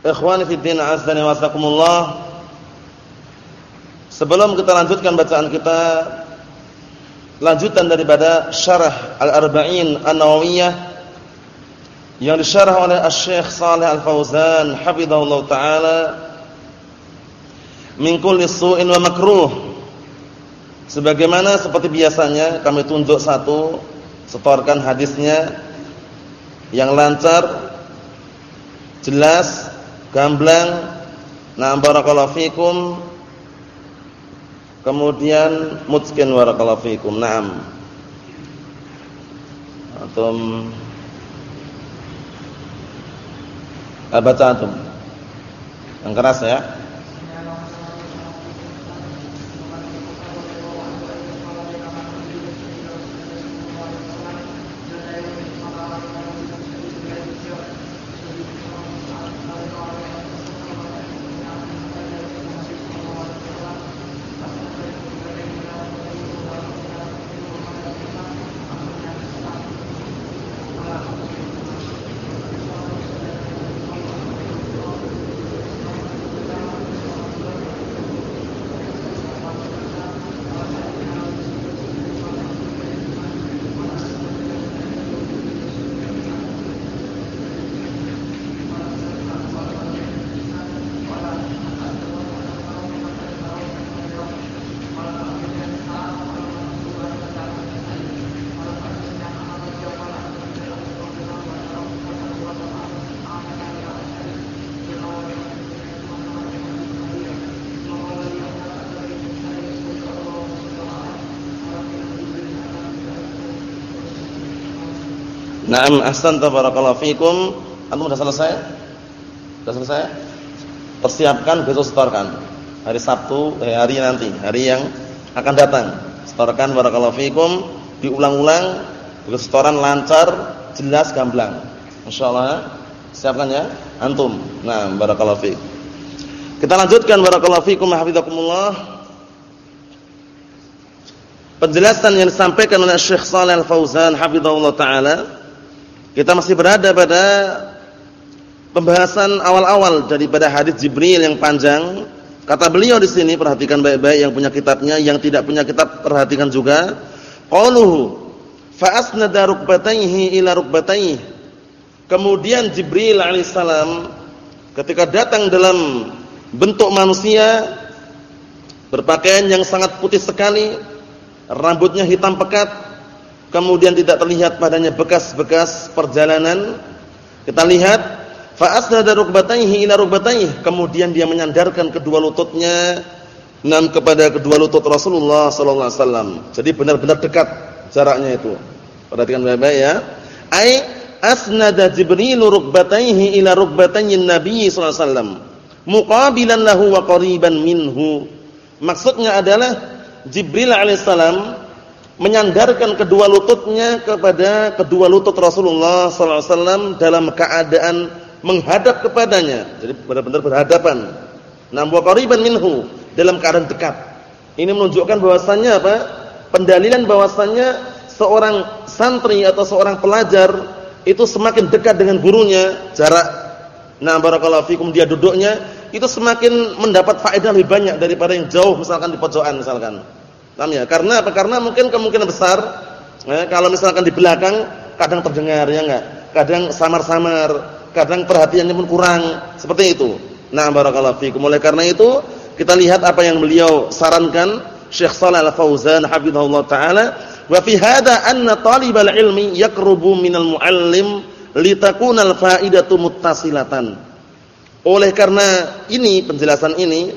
Ikhwani fi din azdani wa. Sebelum kita lanjutkan bacaan kita lanjutan daripada syarah Al-Arba'in An-Nawawiyah yang disyarah oleh Asy-Syaikh Shalih Al-Fauzan hafizahullah taala min kulli su'in wa makruh. Sebagaimana seperti biasanya kami tunjuk satu setorkan hadisnya yang lancar jelas gamblang nah barakallahu fikum. Kemudian mutskin barakallahu fikum na'am. Antum. Baca antum. Yang keras ya Naam ahsanta barakallahu fikum. Antum sudah selesai? Sudah selesai? Persiapkan besok setorkan. Hari Sabtu, eh, hari nanti, hari yang akan datang. Setorkan barakallahu fikum, diulang-ulang, begitu setoran lancar, jelas gamblang. Insyaallah siapkan ya antum. Nah, barakallahu fik. Kita lanjutkan barakallahu fikum hafizakumullah. Penjelasan yang disampaikan oleh Syekh Shalih Al-Fauzan hafizahullah taala kita masih berada pada pembahasan awal-awal daripada hadis Jibril yang panjang. Kata beliau di sini perhatikan baik-baik yang punya kitabnya, yang tidak punya kitab perhatikan juga. Qauluhu fa asnada rukbatayhi ila rukbatayhi. Kemudian Jibril alaihissalam ketika datang dalam bentuk manusia berpakaian yang sangat putih sekali, rambutnya hitam pekat, kemudian tidak terlihat padanya bekas-bekas perjalanan. Kita lihat fa asnada rukbatayhi ila rukbatayhi, kemudian dia menyandarkan kedua lututnya nam kepada kedua lutut Rasulullah sallallahu alaihi wasallam. Jadi benar-benar dekat jaraknya itu. Perhatikan baik-baik ya. Ai asnada Jibril rukbatayhi ila rukbatayhi Nabi sallallahu alaihi wasallam muqabilan lahu wa qariban minhu. Maksudnya adalah Jibril alaihissalam menyandarkan kedua lututnya kepada kedua lutut Rasulullah sallallahu alaihi wasallam dalam keadaan menghadap kepadanya. Jadi benar-benar berhadapan. Nambu qariban minhu dalam keadaan dekat. Ini menunjukkan bahwasannya apa? Pendalilan bahwasannya seorang santri atau seorang pelajar itu semakin dekat dengan gurunya, jarak nah barakallahu fikum dia duduknya itu semakin mendapat faedah lebih banyak daripada yang jauh misalkan di pojokan misalkan. Paham ya? Karena apa? Karena mungkin kemungkinan besar eh, kalau misalkan di belakang kadang terdengar ya enggak? Kadang samar-samar, kadang perhatiannya pun kurang, seperti itu. Nah, barakallahu fiikum. Oleh karena itu, kita lihat apa yang beliau sarankan Syekh Shalal Al-Fauzan hafizahullah taala, wa fi hadza anna talibal ilmi yaqrubu minal muallim litakuna al-faidatu muttasilatan. Oleh karena ini penjelasan ini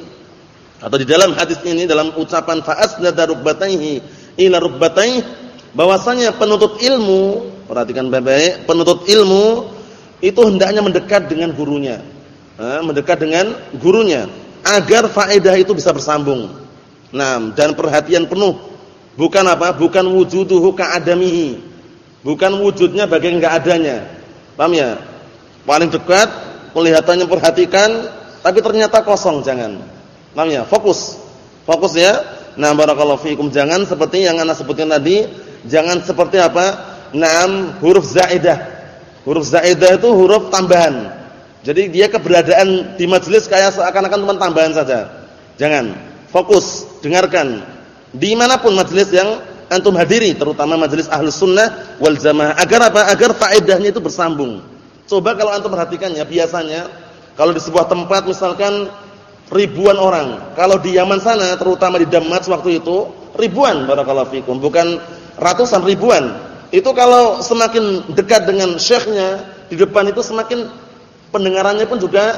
atau di dalam hadis ini dalam ucapan fa'asnada rukbatayhi ila rukbatayhi bahwasanya penuntut ilmu perhatikan baik-baik penuntut ilmu itu hendaknya mendekat dengan gurunya eh, mendekat dengan gurunya agar faedah itu bisa bersambung. Nah, dan perhatian penuh. Bukan apa? Bukan wujuduhu ka'adamihi. Bukan wujudnya bagian enggak adanya. Paham ya? Paling dekat, kelihatannya perhatikan, tapi ternyata kosong, jangan. Paham ya? Fokus. Fokus ya. Nah, barakallahu fiikum. Jangan seperti yang Anda sebutkan tadi, jangan seperti apa? Naam, huruf zaidah. Huruf zaidah itu huruf tambahan. Jadi dia keberadaan di majelis kayak seakan-akan teman tambahan saja. Jangan. Fokus, dengarkan. Di mana pun majelis yang antum hadiri, terutama majelis ahlus sunnah wal jamaah. Agar apa? Agar faedahnya itu bersambung. Coba kalau antum perhatikan ya, biasanya kalau di sebuah tempat misalkan ribuan orang. Kalau di Yaman sana, terutama di Damas waktu itu, ribuan barakallahu fikum, bukan ratusan ribuan. Itu kalau semakin dekat dengan syekhnya di depan itu semakin pendengarannya pun juga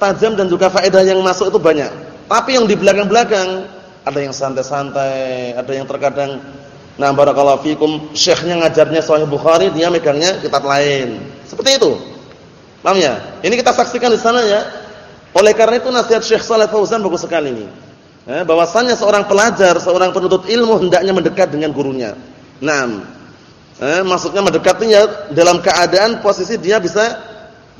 tajam dan juga faedah yang masuk itu banyak. Tapi yang di belakang-belakang ada yang santai-santai, ada yang terkadang nah barakallahu fikum syekhnya ngajarnya Sahih Bukhari, dia megangnya kitab lain. Seperti itu. Paham ya? Ini kita saksikan di sana ya. Oleh karena itu nasihat Syekh Shalih Fauzan bagus sekali ini. Eh, bahwasanya seorang pelajar, seorang penuntut ilmu hendaknya mendekat dengan gurunya. Nah, eh, maksudnya mendekatnya dalam keadaan posisi dia bisa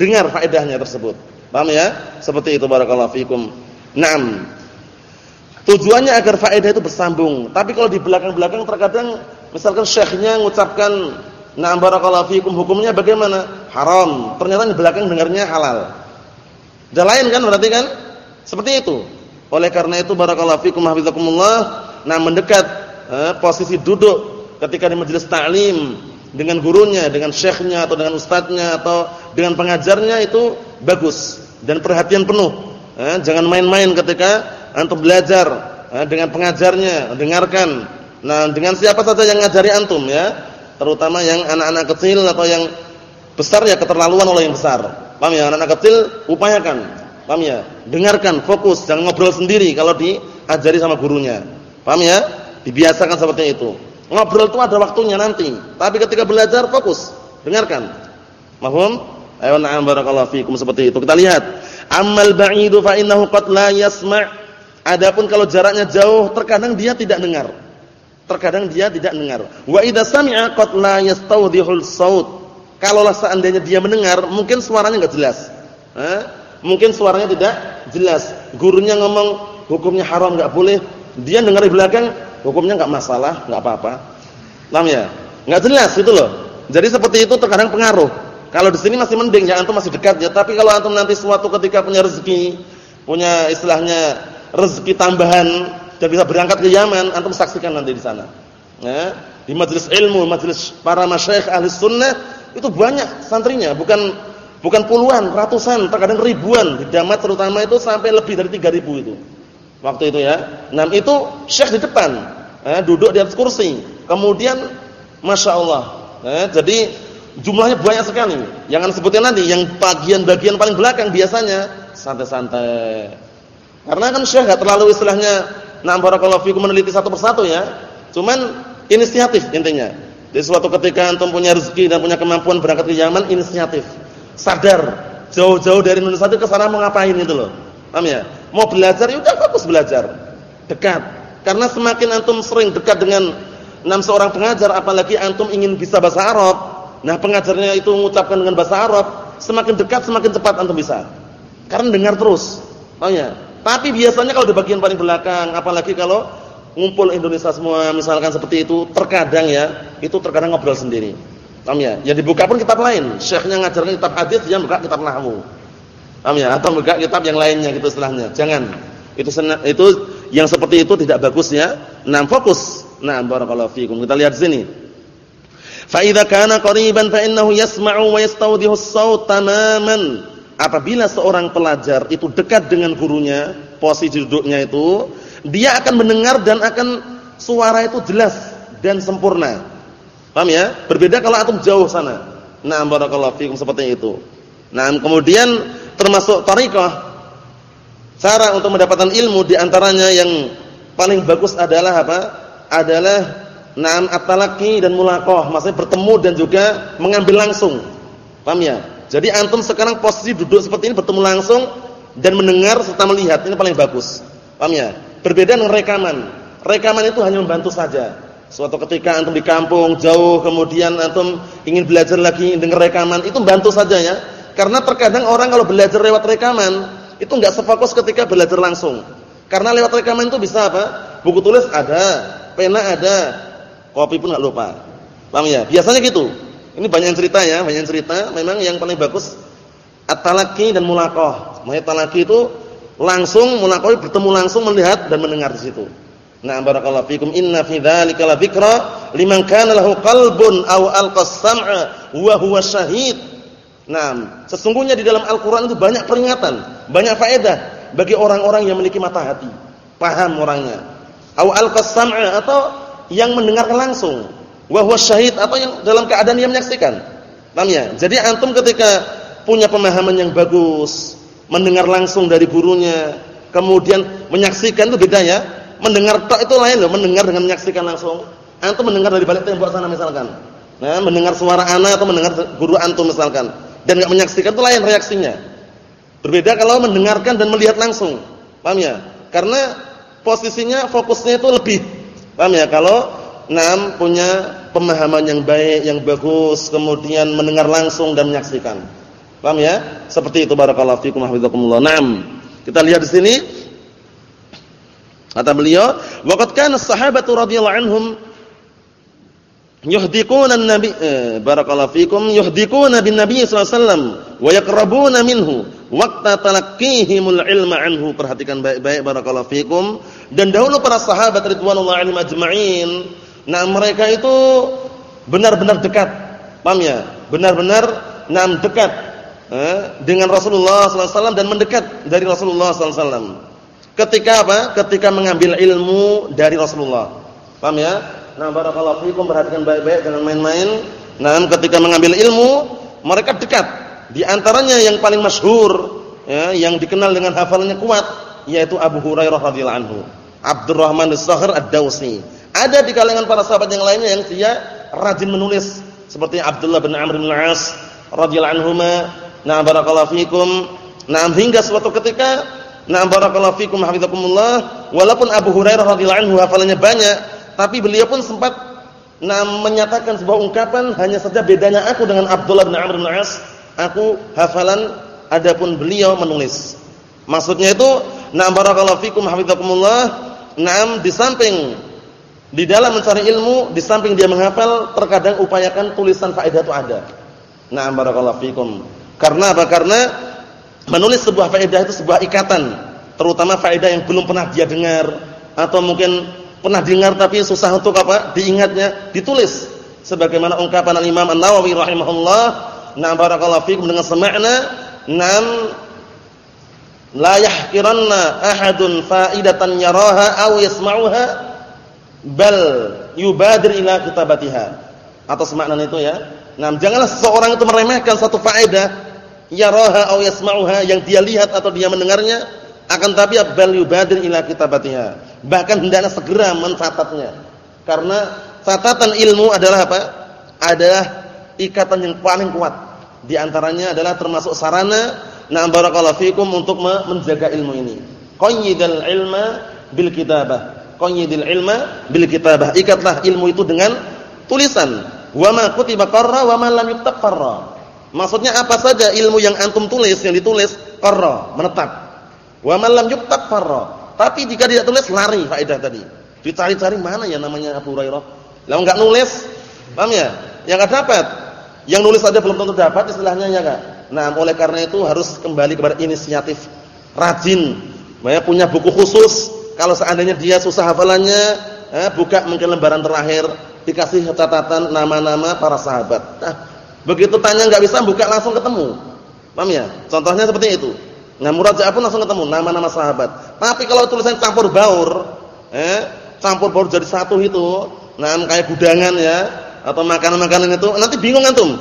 dengar faedahnya tersebut. Paham ya? Seperti itu barakallahu fikum. Naam. Tujuannya agar faedah itu bersambung. Tapi kalau di belakang-belakang terkadang misalkan syekhnya mengucapkan na'am barakallahu fikum hukumnya bagaimana? Haram. Ternyata di belakang dengarnya halal. Ada lain kan berarti kan? Seperti itu. Oleh karena itu barakallahu fikum hafizakumullah, nah mendekat eh, posisi duduk ketika di majelis ta'lim dengan gurunya, dengan syekhnya atau dengan ustadznya atau dengan pengajarnya itu bagus dan perhatian penuh. Eh, jangan main-main ketika antum belajar eh, dengan pengajarnya, dengarkan. Nah, dengan siapa saja yang ngajari antum ya, terutama yang anak-anak kecil atau yang besar ya keterlaluan oleh yang besar. Paham ya? Anak-anak kecil upayakan. Paham ya? Dengarkan, fokus, jangan ngobrol sendiri kalau diajari sama gurunya. Paham ya? Dibiasakan seperti itu. Ngobrol itu ada waktunya nanti. Tapi ketika belajar fokus, dengarkan. Mahum? Ayo na'am barakallahu fikum seperti itu. Kita lihat. Amal ba'idu fa innahu qad la yasma'. Adapun kalau jaraknya jauh, terkadang dia tidak dengar. Terkadang dia tidak dengar. Wa idza sami'a qad la yastawdihul saut. Kalaulah seandainya dia mendengar, mungkin suaranya enggak jelas. Eh? Mungkin suaranya tidak jelas. Gurunya ngomong hukumnya haram enggak boleh, dia dengar di belakang hukumnya enggak masalah, enggak apa-apa. Paham ya? Enggak jelas itu loh. Jadi seperti itu terkadang pengaruh. Kalau di sini masih mending ya antum masih dekat ya, tapi kalau antum nanti suatu ketika punya rezeki, punya istilahnya rezeki tambahan dan bisa berangkat ke Yaman, antum saksikan nanti di sana. Ya, di majelis ilmu, majelis para masyayikh ahli sunnah itu banyak santrinya, bukan bukan puluhan, ratusan, terkadang ribuan. Di Damat terutama itu sampai lebih dari 3000 itu. Waktu itu ya. Nah, itu syekh di depan, eh, duduk di atas kursi. Kemudian Masya Allah. Eh, jadi jumlahnya banyak sekali. Jangan sebutin nanti yang bagian-bagian paling belakang biasanya santai-santai. Karena kan syekh gak terlalu istilahnya nah barakallahu fikum meneliti satu persatu ya. Cuman inisiatif intinya. Di suatu ketika antum punya rezeki dan punya kemampuan berangkat ke Yaman, inisiatif. Sadar jauh-jauh dari Indonesia itu ke sana mau ngapain itu loh. Paham ya? Mau belajar ya udah fokus belajar. Dekat. Karena semakin antum sering dekat dengan enam seorang pengajar apalagi antum ingin bisa bahasa Arab. Nah, pengajarnya itu mengucapkan dengan bahasa Arab, semakin dekat semakin cepat antum bisa. Karena dengar terus. Paham ya? Tapi biasanya kalau di bagian paling belakang, apalagi kalau ngumpul Indonesia semua misalkan seperti itu, terkadang ya, itu terkadang ngobrol sendiri. Paham ya? Ya dibuka pun kitab lain. Syekhnya ngajarkan kitab hadis, dia buka kitab nahwu. Paham ya? Atau buka kitab yang lainnya gitu istilahnya. Jangan. Itu itu yang seperti itu tidak bagus ya. Nah, fokus. Nah, barakallahu fikum. Kita lihat sini. Fa idza kana qariban fa innahu yasma'u wa yastawdihu as-saut tamaman. Apabila seorang pelajar itu dekat dengan gurunya, posisi duduknya itu, dia akan mendengar dan akan suara itu jelas dan sempurna. Paham ya? Berbeda kalau antum jauh sana. Nah, barakallahu fikum seperti itu. Nah, kemudian termasuk tariqah cara untuk mendapatkan ilmu di antaranya yang paling bagus adalah apa? Adalah na'am at-talaqi dan mulaqah, maksudnya bertemu dan juga mengambil langsung. Paham ya? Jadi antum sekarang posisi duduk seperti ini bertemu langsung dan mendengar serta melihat ini paling bagus. Paham ya? Berbeda dengan rekaman. Rekaman itu hanya membantu saja. Suatu ketika antum di kampung jauh kemudian antum ingin belajar lagi dengar rekaman itu bantu saja ya. Karena terkadang orang kalau belajar lewat rekaman itu enggak sefokus ketika belajar langsung. Karena lewat rekaman itu bisa apa? Buku tulis ada, pena ada, kopi pun enggak lupa. Paham ya? Biasanya gitu. Ini banyak cerita ya, banyak cerita. Memang yang paling bagus at-talaqi dan mulaqah. Maksudnya talaqi itu langsung mulaqah bertemu langsung melihat dan mendengar di situ. Nah, barakallahu fikum inna fi dzalika la dzikra liman kana lahu qalbun aw alqas sam'a wa huwa syahid. Nah, sesungguhnya di dalam Al-Qur'an itu banyak peringatan, banyak faedah bagi orang-orang yang memiliki mata hati, paham orangnya. Aw alqas sam'a atau yang mendengarkan langsung wa syahid atau yang dalam keadaan dia menyaksikan. Paham ya? Jadi antum ketika punya pemahaman yang bagus, mendengar langsung dari gurunya, kemudian menyaksikan itu beda ya. Mendengar tok itu lain loh, mendengar dengan menyaksikan langsung. Antum mendengar dari balik tembok sana misalkan. Nah, mendengar suara anak atau mendengar guru antum misalkan dan enggak menyaksikan itu lain reaksinya. Berbeda kalau mendengarkan dan melihat langsung. Paham ya? Karena posisinya fokusnya itu lebih. Paham ya? Kalau enam punya pemahaman yang baik, yang bagus, kemudian mendengar langsung dan menyaksikan. Paham ya? Seperti itu barakallahu fikum hafizakumullah. Naam. Kita lihat di sini kata beliau, "Waqad kana as-sahabatu radhiyallahu anhum yuhdikuna an-nabi eh, barakallahu fikum yuhdikuna bin nabi sallallahu alaihi wasallam wa yaqrabuna minhu waqta talaqqihimul ilma anhu." Perhatikan baik-baik barakallahu fikum. Dan dahulu para sahabat ridwanullahi alaihim ajma'in Nah, mereka itu benar-benar dekat. Paham ya? Benar-benar nam dekat dengan Rasulullah SAW dan mendekat dari Rasulullah SAW. Ketika apa? Ketika mengambil ilmu dari Rasulullah. Paham ya? Nah, barakallahu fiikum perhatikan baik-baik jangan main-main. Nah, ketika mengambil ilmu, mereka dekat. Di antaranya yang paling masyhur ya, yang dikenal dengan hafalannya kuat yaitu Abu Hurairah radhiyallahu anhu. Abdurrahman as-Sakhr ad-Dausi ada di kalangan para sahabat yang lainnya yang dia rajin menulis seperti Abdullah bin Amr bin Al-As radhiyallahu anhuma. Na'am barakallahu fikum. Na'am hingga suatu ketika na'am barakallahu fikum hafizakumullah walaupun Abu Hurairah radhiyallahu anhu hafalannya banyak, tapi beliau pun sempat na'am menyatakan sebuah ungkapan hanya saja bedanya aku dengan Abdullah bin Amr bin Al-As, aku hafalan adapun beliau menulis. Maksudnya itu na'am barakallahu fikum hafizakumullah, na'am di samping di dalam mencari ilmu, di samping dia menghafal, terkadang upayakan tulisan faedah itu ada. Na'am barakallahu fikum. Karena apa? Karena menulis sebuah faedah itu sebuah ikatan, terutama faedah yang belum pernah dia dengar atau mungkin pernah dengar tapi susah untuk apa? diingatnya, ditulis. Sebagaimana ungkapan Al-Imam An-Nawawi rahimahullah, na'am barakallahu fikum dengan semakna, nam la yahqiranna ahadun faidatan yaraha aw yasma'uha bal yubadir ila kitabatiha. Atau semakna itu ya. Nah, janganlah seseorang itu meremehkan satu faedah yaraha aw yasma'uha yang dia lihat atau dia mendengarnya akan tapi bal yubadir ila kitabatiha. Bahkan hendaknya segera mencatatnya. Karena catatan ilmu adalah apa? Adalah ikatan yang paling kuat. Di antaranya adalah termasuk sarana na barakallahu fikum untuk menjaga ilmu ini. Qayyidal ilma bil kitabah qayyidil ilma bil kitabah. Ikatlah ilmu itu dengan tulisan. Wa ma kutiba qarra wa ma lam yuktab qarra. Maksudnya apa saja ilmu yang antum tulis yang ditulis qarra, menetap. Wa ma lam yuktab qarra. Tapi jika tidak tulis lari faedah tadi. Dicari-cari mana ya namanya Abu Hurairah. Lah enggak nulis, paham ya? Yang enggak dapat. Yang nulis saja belum tentu dapat istilahnya ya enggak? Nah, oleh karena itu harus kembali kepada inisiatif rajin. Banyak punya buku khusus kalau seandainya dia susah hafalannya, eh, buka mungkin lembaran terakhir, dikasih catatan nama-nama para sahabat. Nah, begitu tanya nggak bisa, buka langsung ketemu. Paham ya? Contohnya seperti itu. Nah, murajaah pun langsung ketemu nama-nama sahabat. Tapi kalau tulisan campur baur, eh, campur baur jadi satu itu, nah kayak gudangan ya, atau makanan-makanan itu, nanti bingung antum.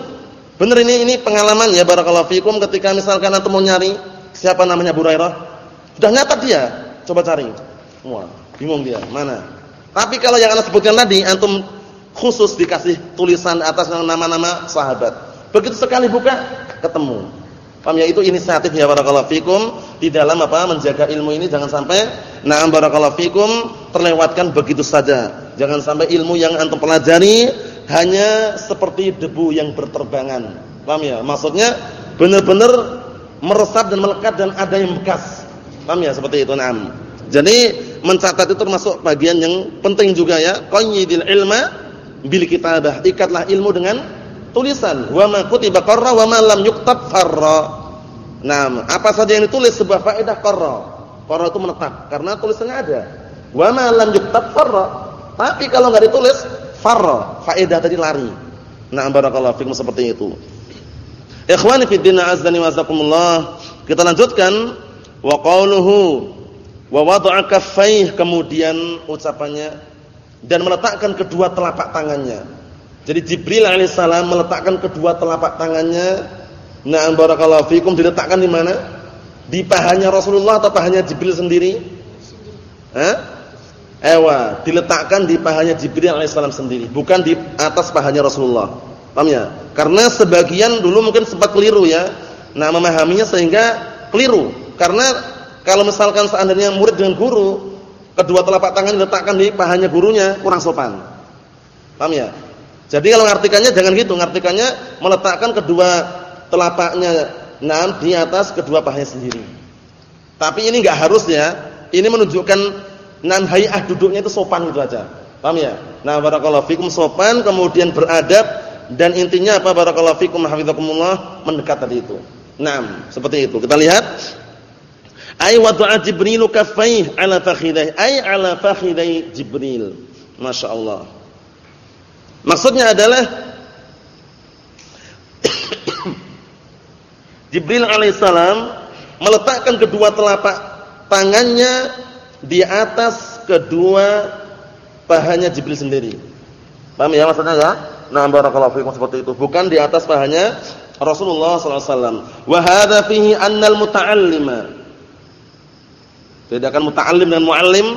Bener ini ini pengalaman ya barakallahu fikum ketika misalkan antum mau nyari siapa namanya Bu Hurairah, sudah nyata dia, coba cari. Wah, bingung dia, mana? Tapi kalau yang Anda sebutkan tadi antum khusus dikasih tulisan atas nama-nama sahabat. Begitu sekali buka, ketemu. Paham ya itu inisiatif ya barakallahu fikum di dalam apa menjaga ilmu ini jangan sampai na'am barakallahu fikum terlewatkan begitu saja. Jangan sampai ilmu yang antum pelajari hanya seperti debu yang berterbangan. Paham ya? Maksudnya benar-benar meresap dan melekat dan ada yang bekas. Paham ya seperti itu na'am. Jadi mencatat itu termasuk bagian yang penting juga ya. Qayyidil ilma bil kitabah. Ikatlah ilmu dengan tulisan. Wa ma kutiba qarra wa ma lam yuktab farra nah apa saja yang ditulis sebuah faedah qarra. Qarra itu menetap karena tulisannya ada. Wa ma lam yuktab farra tapi kalau enggak ditulis farra faedah tadi lari. Nah barakallahu fikum seperti itu. Ikhwani fid din azdani wasakumullah kita lanjutkan. Wa qauluhu wa wada'a kemudian ucapannya dan meletakkan kedua telapak tangannya jadi Jibril alaihissalam meletakkan kedua telapak tangannya, na'am barakallahu fikum diletakkan di mana? Di pahanya Rasulullah atau pahanya Jibril sendiri? Hah? Ewa, diletakkan di pahanya Jibril alaihissalam sendiri, bukan di atas pahanya Rasulullah. Paham ya? Karena sebagian dulu mungkin sempat keliru ya. Nah, memahaminya sehingga keliru. Karena kalau misalkan seandainya murid dengan guru, kedua telapak tangan diletakkan di pahanya gurunya, kurang sopan. Paham ya? Jadi kalau ngartikannya jangan gitu, ngartikannya meletakkan kedua telapaknya nah di atas kedua pahanya sendiri. Tapi ini enggak harus ya. Ini menunjukkan nan hayah duduknya itu sopan gitu aja. Paham ya? Nah, barakallahu fikum sopan kemudian beradab dan intinya apa barakallahu fikum hafizakumullah mendekat tadi itu. Naam, seperti itu. Kita lihat ay wada'a jibrilu kaffayhi ala fakhidai ay ala fakhidai jibril. Masyaallah. Maksudnya adalah Jibril alaihissalam meletakkan kedua telapak tangannya di atas kedua pahanya Jibril sendiri. Paham ya maksudnya ya? Nah, barakallahu fiikum seperti itu. Bukan di atas pahanya Rasulullah sallallahu alaihi wasallam. Wa hadza fihi annal muta'allima. Bedakan muta'allim dengan muallim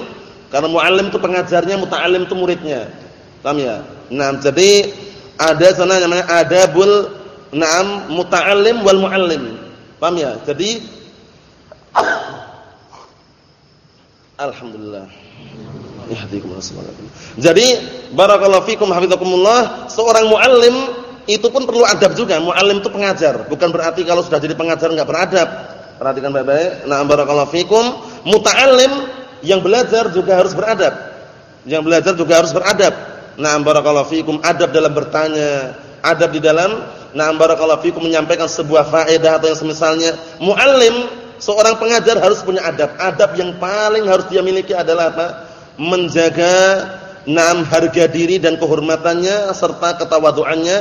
karena muallim itu pengajarnya, muta'allim itu muridnya. Paham ya? Nah, jadi ada sana namanya adabul na'am muta'allim wal muallim. Paham ya? Jadi Alhamdulillah. Jadi barakallahu fikum hafizakumullah, seorang muallim itu pun perlu adab juga. Muallim itu pengajar, bukan berarti kalau sudah jadi pengajar enggak beradab. Perhatikan baik-baik. Nah, barakallahu fikum, muta'allim yang belajar juga harus beradab. Yang belajar juga harus beradab. Na'am barakallahu fikum adab dalam bertanya, adab di dalam na'am barakallahu fikum menyampaikan sebuah faedah atau yang semisalnya. Muallim, seorang pengajar harus punya adab. Adab yang paling harus dia miliki adalah apa? Menjaga na'am harga diri dan kehormatannya serta ketawaduannya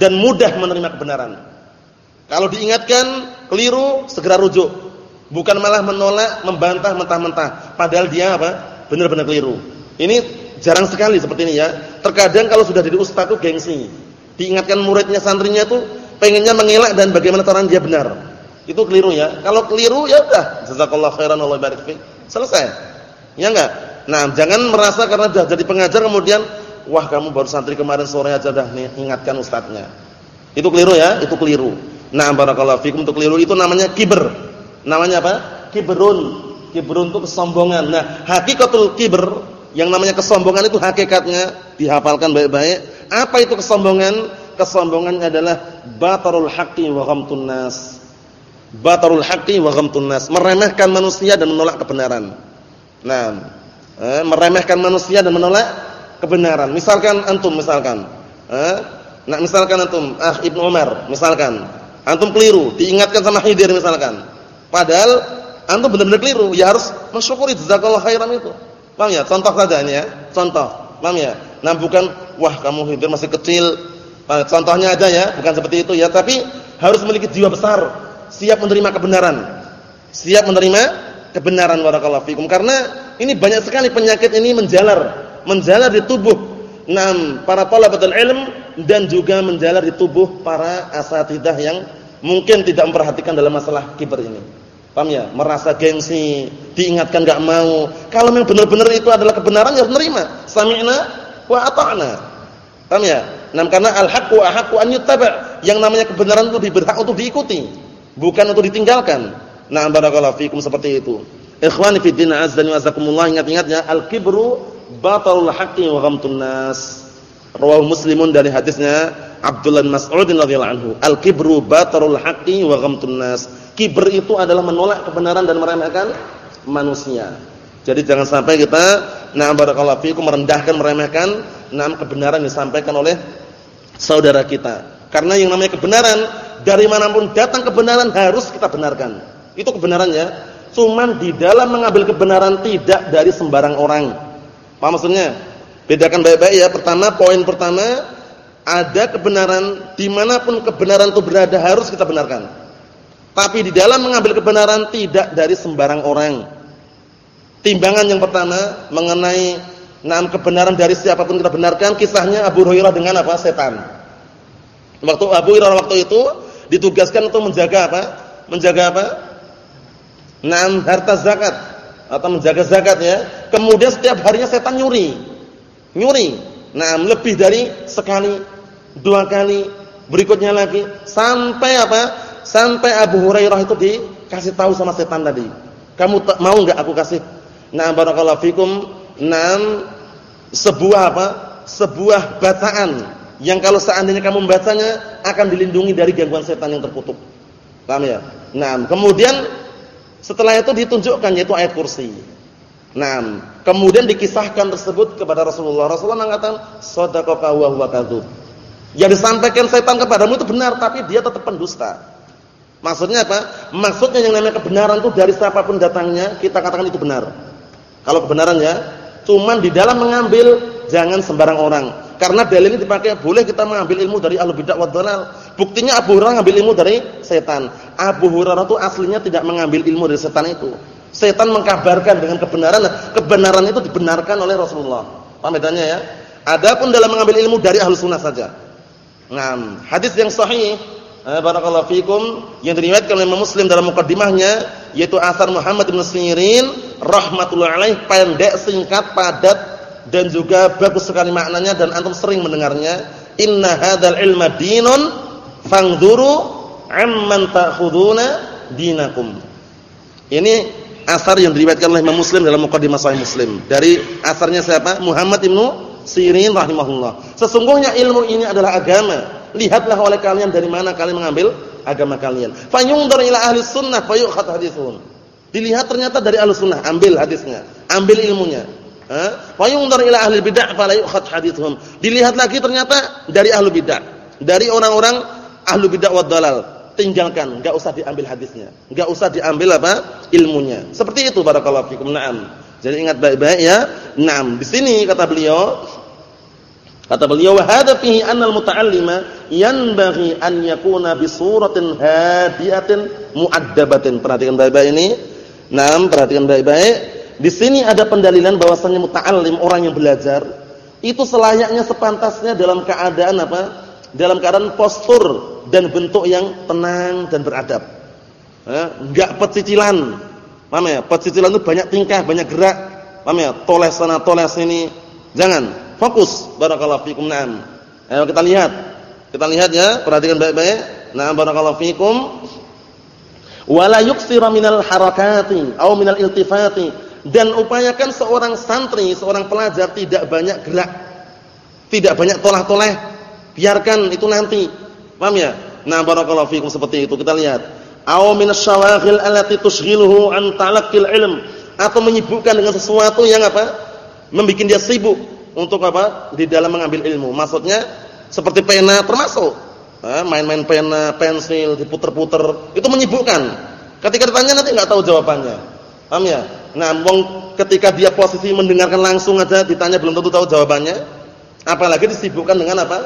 dan mudah menerima kebenaran. Kalau diingatkan keliru, segera rujuk. Bukan malah menolak, membantah mentah-mentah. Padahal dia apa? Benar-benar keliru. Ini Jarang sekali seperti ini ya. Terkadang kalau sudah jadi ustaz itu gengsi. Diingatkan muridnya santrinya itu pengennya mengelak dan bagaimana caranya dia benar. Itu keliru ya. Kalau keliru ya udah, jazakallahu khairan Allah barik fiik. Selesai. Ya enggak? Nah, jangan merasa karena sudah jadi pengajar kemudian wah kamu baru santri kemarin sore aja dah nih ingatkan ustadznya. Itu keliru ya, itu keliru. Nah, barakallahu fikum itu keliru itu namanya kiber. Namanya apa? Kibrun. Kibrun itu kesombongan. Nah, hakikatul kibr yang namanya kesombongan itu hakikatnya dihafalkan baik-baik. Apa itu kesombongan? Kesombongan adalah batarul haqqi wa ghamtun nas. Batarul haqqi wa ghamtun nas, meremehkan manusia dan menolak kebenaran. Nah, eh, meremehkan manusia dan menolak kebenaran. Misalkan antum misalkan, eh, nah misalkan antum ah Ibnu Umar misalkan, antum keliru, diingatkan sama Khidir misalkan. Padahal antum benar-benar keliru, ya harus mensyukuri jazakallahu khairan itu. Paham ya? Contoh saja ya. Contoh. Paham ya? Nah, bukan wah kamu hidup masih kecil. Contohnya aja ya, bukan seperti itu ya, tapi harus memiliki jiwa besar, siap menerima kebenaran. Siap menerima kebenaran warakallahu fikum karena ini banyak sekali penyakit ini menjalar, menjalar di tubuh enam para talabatul ilm dan juga menjalar di tubuh para asatidah yang mungkin tidak memperhatikan dalam masalah kiber ini. Paham ya? Merasa gengsi, diingatkan enggak mau. Kalau memang benar-benar itu adalah kebenaran ya menerima. Sami'na wa ata'na. Paham ya? Nah, karena al-haqqu wa haqqu an yuttaba. yang namanya kebenaran itu lebih berhak untuk diikuti, bukan untuk ditinggalkan. Nah, barakallahu fikum seperti itu. Ikhwani fi din azza wa ingat-ingatnya al-kibru batalul haqqi wa ghamtun nas. Rawahu Muslimun dari hadisnya Abdullah bin Mas'ud radhiyallahu anhu. Al-kibru batarul haqqi wa ghamtun nas. Kibr itu adalah menolak kebenaran dan meremehkan manusia. Jadi jangan sampai kita na barakallahu fikum merendahkan meremehkan nam kebenaran yang disampaikan oleh saudara kita. Karena yang namanya kebenaran dari mana pun datang kebenaran harus kita benarkan. Itu kebenarannya. Cuman di dalam mengambil kebenaran tidak dari sembarang orang. Paham maksudnya? Bedakan baik-baik ya. Pertama, poin pertama, ada kebenaran di mana pun kebenaran itu berada harus kita benarkan. Tapi di dalam mengambil kebenaran tidak dari sembarang orang. Timbangan yang pertama mengenai enam kebenaran dari siapa pun kita benarkan. Kisahnya Abu Hurairah dengan apa? Setan. Waktu Abu Hurairah waktu itu ditugaskan untuk menjaga apa? Menjaga apa? Naam harta zakat atau menjaga zakat ya. Kemudian setiap harinya setan nyuri. Nyuri. Naam lebih dari sekali, dua kali, berikutnya lagi sampai apa? Sampai Abu Hurairah itu dikasih tahu sama setan tadi. Kamu mau enggak aku kasih? Nah, barakallahu fikum. Naam sebuah apa? Sebuah bacaan yang kalau seandainya kamu membacanya akan dilindungi dari gangguan setan yang terkutuk. Paham ya? Nah, kemudian setelah itu ditunjukkan yaitu ayat kursi. Nah, kemudian dikisahkan tersebut kepada Rasulullah. Rasulullah mengatakan, "Shadaqaka wa huwa kadzub." Yang disampaikan setan kepadamu itu benar, tapi dia tetap pendusta. Maksudnya apa? Maksudnya yang namanya kebenaran itu dari siapa pun datangnya, kita katakan itu benar. Kalau kebenarannya, cuman di dalam mengambil jangan sembarang orang. Karena dalil ini dipakai boleh kita mengambil ilmu dari ahlu bidah wa dhalal. Buktinya Abu Hurairah mengambil ilmu dari setan. Abu Hurairah itu aslinya tidak mengambil ilmu dari setan itu. Setan mengkabarkan dengan kebenaran, kebenaran itu dibenarkan oleh Rasulullah. Paham bedanya ya? Adapun dalam mengambil ilmu dari ahlu sunnah saja. Nah, hadis yang sahih eh, barakallahu fikum. Yang diriwayatkan oleh Muslim dalam mukaddimahnya yaitu asar Muhammad bin Sirin rahmatullah alaih pendek singkat padat dan juga bagus sekali maknanya dan antum sering mendengarnya. Inna hadzal ilma dinun fangduru amman ta'khuduna dinakum. Ini asar yang diriwayatkan oleh Imam Muslim dalam Muqaddimah Sahih Muslim. Dari asarnya siapa? Muhammad ibnu Sirin rahimahullah. Sesungguhnya ilmu ini adalah agama lihatlah oleh kalian dari mana kalian mengambil agama kalian fayunzur ila ahli sunnah fayukhad hadithun dilihat ternyata dari ahli sunnah ambil hadisnya ambil ilmunya Wa yunzar ila ahli bid'ah fala yu'khad hadithuhum. Dilihat lagi ternyata dari ahli bid'ah, dari orang-orang ahli bid'ah wad dalal. Tinggalkan, enggak usah diambil hadisnya, enggak usah diambil apa? ilmunya. Seperti itu barakallahu fikum. Naam. Jadi ingat baik-baik ya. Naam. Di sini kata beliau kata beliau wa hadza fihi anna al-muta'allima yanbaghi an yakuna bi suratin hadiyatin mu'addabatin. Perhatikan baik-baik ini. Naam, perhatikan baik-baik di sini ada pendalilan bahwasanya muta'allim orang yang belajar itu selayaknya sepantasnya dalam keadaan apa? Dalam keadaan postur dan bentuk yang tenang dan beradab. Enggak pecicilan. Paham ya? Pecicilan itu banyak tingkah, banyak gerak. Paham ya? Toles sana, toles sini. Jangan. Fokus. Barakallahu fikum. Naam. Ayo kita lihat. Kita lihat ya, perhatikan baik-baik. Naam barakallahu fikum. Wala yuksira minal harakati au minal iltifati dan upayakan seorang santri, seorang pelajar tidak banyak gerak, tidak banyak tolah-toleh. Biarkan itu nanti. Paham ya? Nah, barakallahu fikum seperti itu. Kita lihat. Aw min asyawaghil allati tushghiluhu an talaqqil ilm atau menyibukkan dengan sesuatu yang apa? Membikin dia sibuk untuk apa? Di dalam mengambil ilmu. Maksudnya seperti pena termasuk main-main pena, pensil, diputer-puter, itu menyibukkan. Ketika ditanya nanti enggak tahu jawabannya. Paham ya? Nah, ketika dia posisi mendengarkan langsung aja ditanya belum tentu tahu jawabannya. Apalagi disibukkan dengan apa?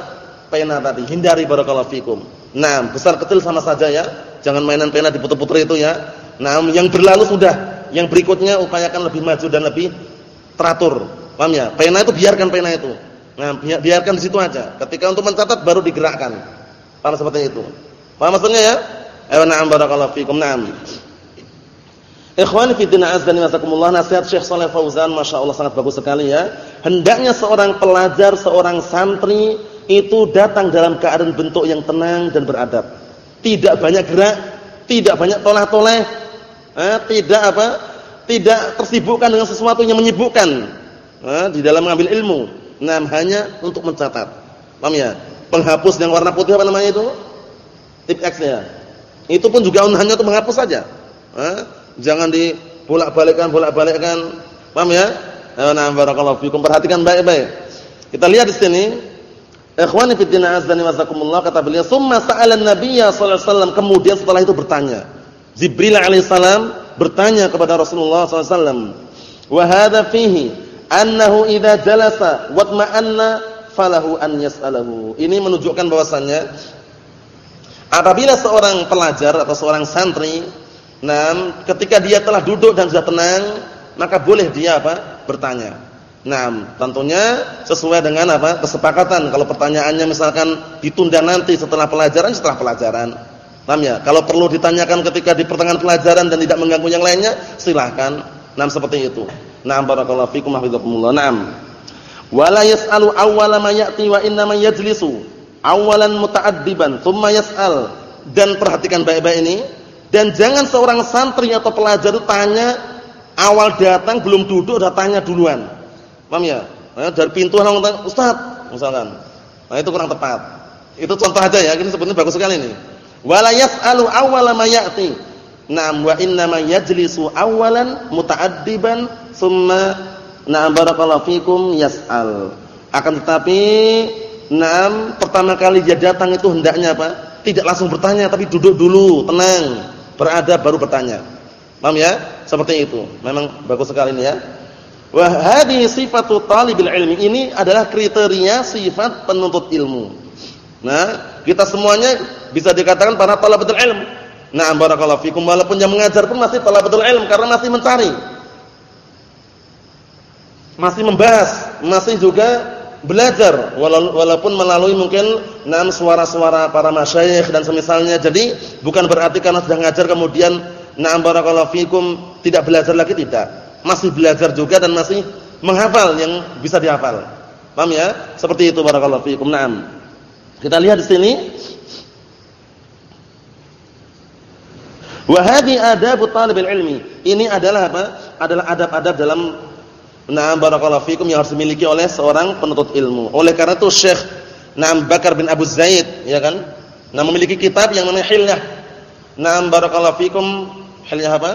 Pena tadi. Hindari barakallahu fikum. Nah, besar kecil sama saja ya. Jangan mainan pena diputer-puter itu ya. Nah, yang berlalu sudah. Yang berikutnya upayakan lebih maju dan lebih teratur. Paham ya? Pena itu biarkan pena itu. Nah, biarkan di situ aja. Ketika untuk mencatat baru digerakkan. Paham seperti itu. Paham maksudnya ya? Ayo na'am barakallahu fikum. Na'am. Ikhwani fi din azani wasakumullah nasihat Syekh Shalih Fauzan masyaallah sangat bagus sekali ya. Hendaknya seorang pelajar, seorang santri itu datang dalam keadaan bentuk yang tenang dan beradab. Tidak banyak gerak, tidak banyak toleh-toleh, eh, tidak apa? Tidak tersibukkan dengan sesuatu yang menyibukkan di dalam mengambil ilmu. Nah, hanya untuk mencatat. Paham ya? Penghapus yang warna putih apa namanya itu? Tip X ya. Itu pun juga hanya untuk menghapus saja. Jangan dibolak-balikkan, bolak-balikkan. Paham ya? Nah, barakallahu fikum. Perhatikan baik-baik. Kita lihat di sini Ikhwani fi din azani wasakumullah kata beliau, "Tsumma sa'ala an-nabiyya sallallahu alaihi wasallam." Kemudian setelah itu bertanya. Jibril alaihi salam bertanya kepada Rasulullah sallallahu alaihi wasallam, "Wa hadha fihi annahu idza jalasa wa tma'anna falahu an yas'alahu." Ini menunjukkan bahwasannya apabila seorang pelajar atau seorang santri, nah, ketika dia telah duduk dan sudah tenang, maka boleh dia apa? bertanya. Nah, tentunya sesuai dengan apa? kesepakatan. Kalau pertanyaannya misalkan ditunda nanti setelah pelajaran, setelah pelajaran. Paham ya? Kalau perlu ditanyakan ketika di pertengahan pelajaran dan tidak mengganggu yang lainnya, silahkan. Nah, seperti itu. Naam barakallahu fikum hafizakumullah. Naam. Wala yas'alu awwala ma ya'ti wa inna ma yajlisu. Awalan muta'addiban, thumma yas'al. Dan perhatikan baik-baik ini. Dan jangan seorang santri atau pelajar itu tanya awal datang belum duduk udah tanya duluan. Paham ya? Nah, dari pintu orang tanya, "Ustaz," misalkan. Nah, itu kurang tepat. Itu contoh aja ya, ini sebenarnya bagus sekali ini. Wala yas'alu awwala ma ya'ti. Naam wa inna ma yajlisu awwalan muta'addiban thumma na'am barakallahu fikum yas'al. Akan tetapi naam pertama kali dia datang itu hendaknya apa? Tidak langsung bertanya tapi duduk dulu, tenang, beradab baru bertanya. Paham ya? Seperti itu. Memang bagus sekali ini ya. Wa hadhihi sifatu talibil ilmi. Ini adalah kriteria sifat penuntut ilmu. Nah, kita semuanya bisa dikatakan para talabatul ilm. Nah, barakallahu fikum walaupun yang mengajar pun masih talabatul ilm karena masih mencari. Masih membahas, masih juga belajar walaupun melalui mungkin enam suara-suara para masyayikh dan semisalnya. Jadi bukan berarti karena sudah ngajar kemudian na'am barakallahu fikum tidak belajar lagi tidak masih belajar juga dan masih menghafal yang bisa dihafal. Paham ya? Seperti itu barakallahu fiikum. Naam. Kita lihat di sini. Wa hadhi adabu talibil ilmi. Ini adalah apa? Adalah adab-adab dalam Naam barakallahu fiikum yang harus dimiliki oleh seorang penuntut ilmu. Oleh karena itu Syekh Naam Bakar bin Abu Zaid, ya kan? Nah, memiliki kitab yang namanya Hilyah. Naam barakallahu fiikum. Hilyah apa?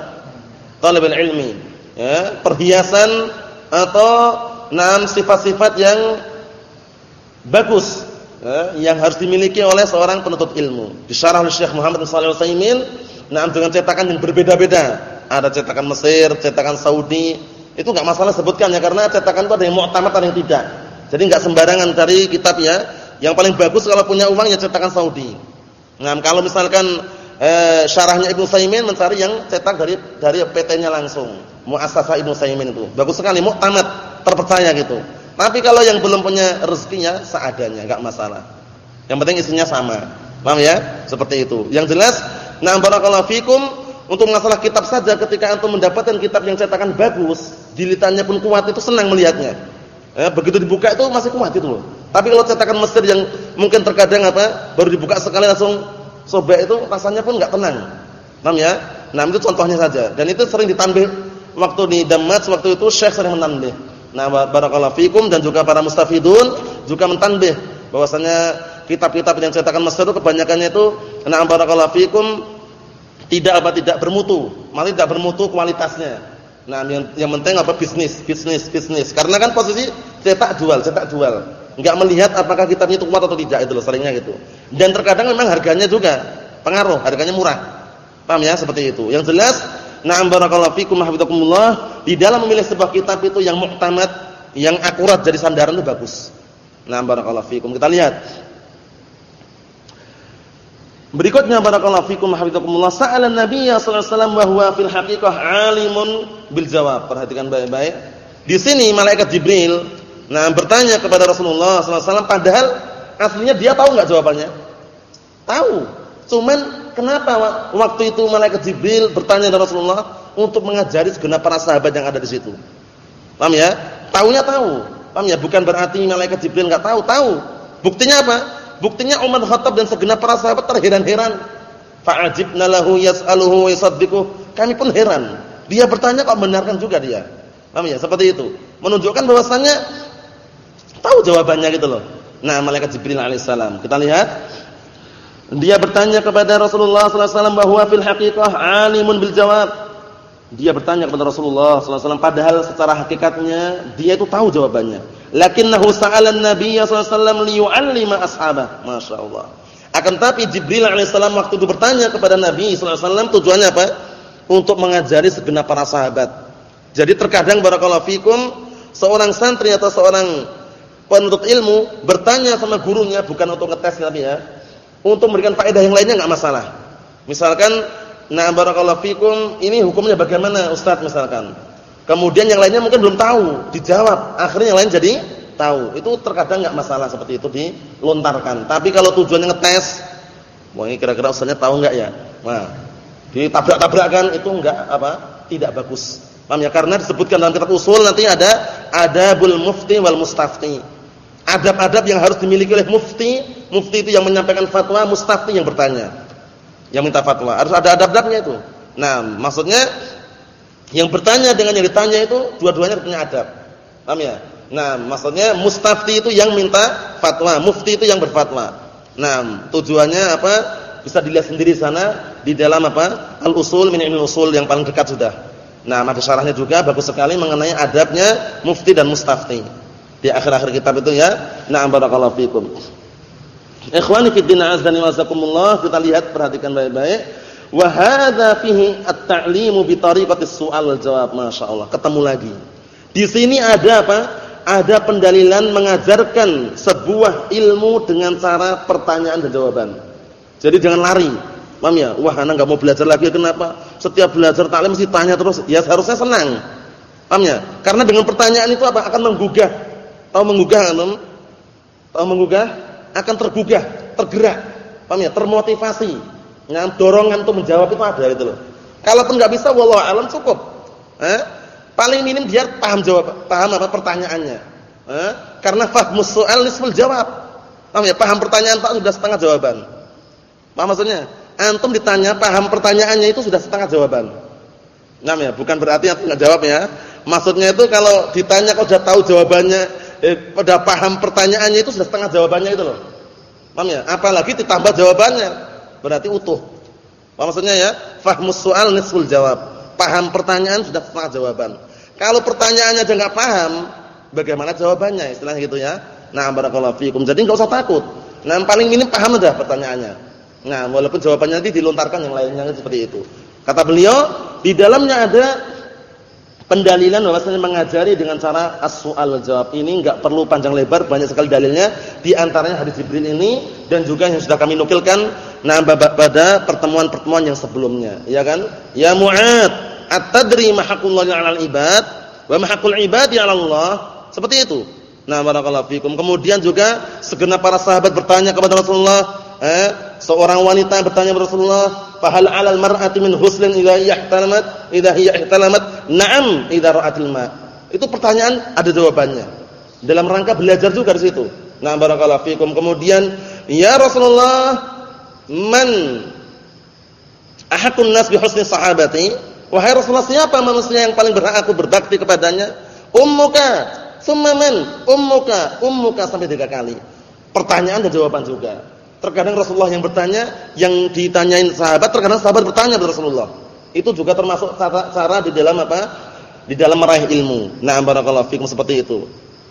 Talibul ilmi ya, perhiasan atau enam sifat-sifat yang bagus ya, yang harus dimiliki oleh seorang penuntut ilmu. Disyarah oleh Syekh Muhammad bin Shalih Al-Utsaimin, nah dengan cetakan yang berbeda-beda. Ada cetakan Mesir, cetakan Saudi, itu enggak masalah sebutkan ya karena cetakan itu ada yang mu'tamad ada yang tidak. Jadi enggak sembarangan cari kitab ya. Yang paling bagus kalau punya uang ya cetakan Saudi. Nah, kalau misalkan eh, syarahnya Ibnu Saimin mencari yang cetak dari dari PT-nya langsung. Muassasah Ibnu Saimin itu. Bagus sekali, muktamad, terpercaya gitu. Tapi kalau yang belum punya rezekinya seadanya, enggak masalah. Yang penting isinya sama. Paham ya? Seperti itu. Yang jelas, na barakallahu fikum untuk masalah kitab saja ketika antum mendapatkan kitab yang cetakan bagus, jilitannya pun kuat itu senang melihatnya. Eh, begitu dibuka itu masih kuat itu loh. Tapi kalau cetakan Mesir yang mungkin terkadang apa, baru dibuka sekali langsung sobek itu rasanya pun enggak tenang. Paham ya? Nah, itu contohnya saja. Dan itu sering ditambah waktu di Damas waktu itu Syekh sering menambah. Nah, barakallahu fikum dan juga para mustafidun juga mentambah bahwasanya kitab-kitab yang cetakan Mesir itu kebanyakannya itu nah barakallahu fikum tidak apa tidak bermutu, malah tidak bermutu kualitasnya. Nah, yang yang penting apa bisnis, bisnis, bisnis. Karena kan posisi cetak jual, cetak jual. Enggak melihat apakah kitabnya itu kuat atau tidak itu loh seringnya gitu. Dan terkadang memang harganya juga pengaruh, harganya murah. Paham ya seperti itu. Yang jelas Na'am barakallahu fikum hafizakumullah, di dalam memilih sebuah kitab itu yang muktamad, yang akurat jadi sandaran itu bagus. Na'am barakallahu fikum. Kita lihat. Berikutnya barakallahu fikum hafizakumullah, sa'ala Nabi sallallahu alaihi wasallam wa huwa fil haqiqah alimun bil jawab. Perhatikan baik-baik. Di sini malaikat Jibril nah bertanya kepada Rasulullah sallallahu alaihi wasallam padahal aslinya dia tahu enggak jawabannya? Tahu. Cuman Kenapa waktu itu malaikat Jibril bertanya kepada Rasulullah untuk mengajari segenap para sahabat yang ada di situ? Paham ya? Tahunya tahu. Paham ya? Bukan berarti malaikat Jibril enggak tahu, tahu. Buktinya apa? Buktinya Umar Khattab dan segenap para sahabat terheran-heran. Fa'ajibna lahu yas'aluhu wa. Kami pun heran. Dia bertanya kok benarkan juga dia. Paham ya? Seperti itu. Menunjukkan bahwasannya tahu jawabannya gitu loh. Nah, malaikat Jibril alaihissalam. Kita lihat dia bertanya kepada Rasulullah sallallahu alaihi wasallam bahwa fil haqiqah alimun bil jawab. Dia bertanya kepada Rasulullah sallallahu alaihi wasallam padahal secara hakikatnya dia itu tahu jawabannya. Lakinnahu sa'ala an-nabiy sallallahu alaihi wasallam liyu'allima ashabah. Masyaallah. Akan tapi Jibril alaihissalam waktu itu bertanya kepada Nabi sallallahu tujuannya apa? Untuk mengajari segenap para sahabat. Jadi terkadang barakallahu fikum seorang santri atau seorang penuntut ilmu bertanya sama gurunya bukan untuk ngetes tapi ya. Untuk memberikan faedah yang lainnya enggak masalah. Misalkan Nah barakallahu fikum, ini hukumnya bagaimana Ustaz misalkan. Kemudian yang lainnya mungkin belum tahu, dijawab. Akhirnya yang lain jadi tahu. Itu terkadang enggak masalah seperti itu dilontarkan. Tapi kalau tujuannya ngetes, wah ini kira-kira ustaznya tahu enggak ya? Nah, ditabrak-tabrakan itu enggak apa? Tidak bagus. Paham ya? Karena disebutkan dalam kitab usul nanti ada adabul mufti wal mustafti. Adab-adab yang harus dimiliki oleh mufti, mufti itu yang menyampaikan fatwa, mustafti yang bertanya yang minta fatwa. Harus ada adab-adabnya itu. Nah, maksudnya yang bertanya dengan yang ditanya itu dua-duanya punya adab. Paham ya? Nah, maksudnya mustafti itu yang minta fatwa, mufti itu yang berfatwa. Nah, tujuannya apa? Bisa dilihat sendiri sana di dalam apa? Al-usul min usul yang paling dekat sudah. Nah, ada syarahnya juga bagus sekali mengenai adabnya mufti dan mustafti. Di akhir-akhir kitab itu ya. Na'am barakallahu fikum. Ikhwani fi din azani wasakumullah, kita lihat perhatikan baik-baik. Wa hadza fihi at-ta'limu bi tariqati su'al wal jawab. Masyaallah, ketemu lagi. Di sini ada apa? Ada pendalilan mengajarkan sebuah ilmu dengan cara pertanyaan dan jawaban. Jadi jangan lari. Paham ya? Wah, anak enggak mau belajar lagi kenapa? Setiap belajar taklim mesti tanya terus. Ya seharusnya senang. Paham ya? Karena dengan pertanyaan itu apa? Akan menggugah. Tahu menggugah, kan? Tahu menggugah? akan tergugah, tergerak, paham ya? Termotivasi. Nah, dorongan untuk menjawab itu ada gitu loh. Kalaupun enggak bisa wallahu alam cukup. Eh? Paling minim biar paham jawab, paham apa pertanyaannya. Eh? Karena fahmus soal nisful jawab. Paham ya? Paham pertanyaan tak sudah setengah jawaban. Paham maksudnya? Antum ditanya paham pertanyaannya itu sudah setengah jawaban. Nah ya, bukan berarti antum enggak jawab ya. Maksudnya itu kalau ditanya kau sudah tahu jawabannya, eh, paham pertanyaannya itu sudah setengah jawabannya itu loh. Paham ya? Apalagi ditambah jawabannya, berarti utuh. Apa maksudnya ya? Fahmus soal nisful jawab. Paham pertanyaan sudah setengah jawaban. Kalau pertanyaannya aja enggak paham, bagaimana jawabannya? Istilahnya gitu ya. Nah, barakallahu fikum. Jadi enggak usah takut. Nah, paling minim paham sudah pertanyaannya. Nah, walaupun jawabannya nanti dilontarkan yang lainnya seperti itu. Kata beliau, di dalamnya ada pendalilan bahwasanya mengajari dengan cara as-su'al jawab ini enggak perlu panjang lebar, banyak sekali dalilnya, di antaranya hadis Jibril ini dan juga yang sudah kami nukilkan nah pada pertemuan-pertemuan yang sebelumnya, ya kan? Ya Mu'ad, at-tadri ma haqqullahi 'alal ibad wa ma haqqul ibadi 'ala Allah? Seperti itu. Nah, barakallahu fikum. Kemudian juga segenap para sahabat bertanya kepada Rasulullah, eh, seorang wanita bertanya kepada Rasulullah, "Fahal 'alal mar'ati min husnin idza ihtalamat idza hiya ihtalamat?" Naam idza ra'atil ma. Itu pertanyaan ada jawabannya. Dalam rangka belajar juga di situ. Nah, barakallahu fikum. Kemudian, ya Rasulullah, man ahakun nas bi husni sahabati? Wahai Rasulullah, siapa manusia yang paling berhak aku berbakti kepadanya? Ummuka, summa man? Ummuka, ummuka sampai tiga kali. Pertanyaan dan jawaban juga. Terkadang Rasulullah yang bertanya, yang ditanyain sahabat, terkadang sahabat bertanya kepada Rasulullah. Itu juga termasuk cara, cara di dalam apa? Di dalam meraih ilmu. Na'am barakallahu fikum seperti itu.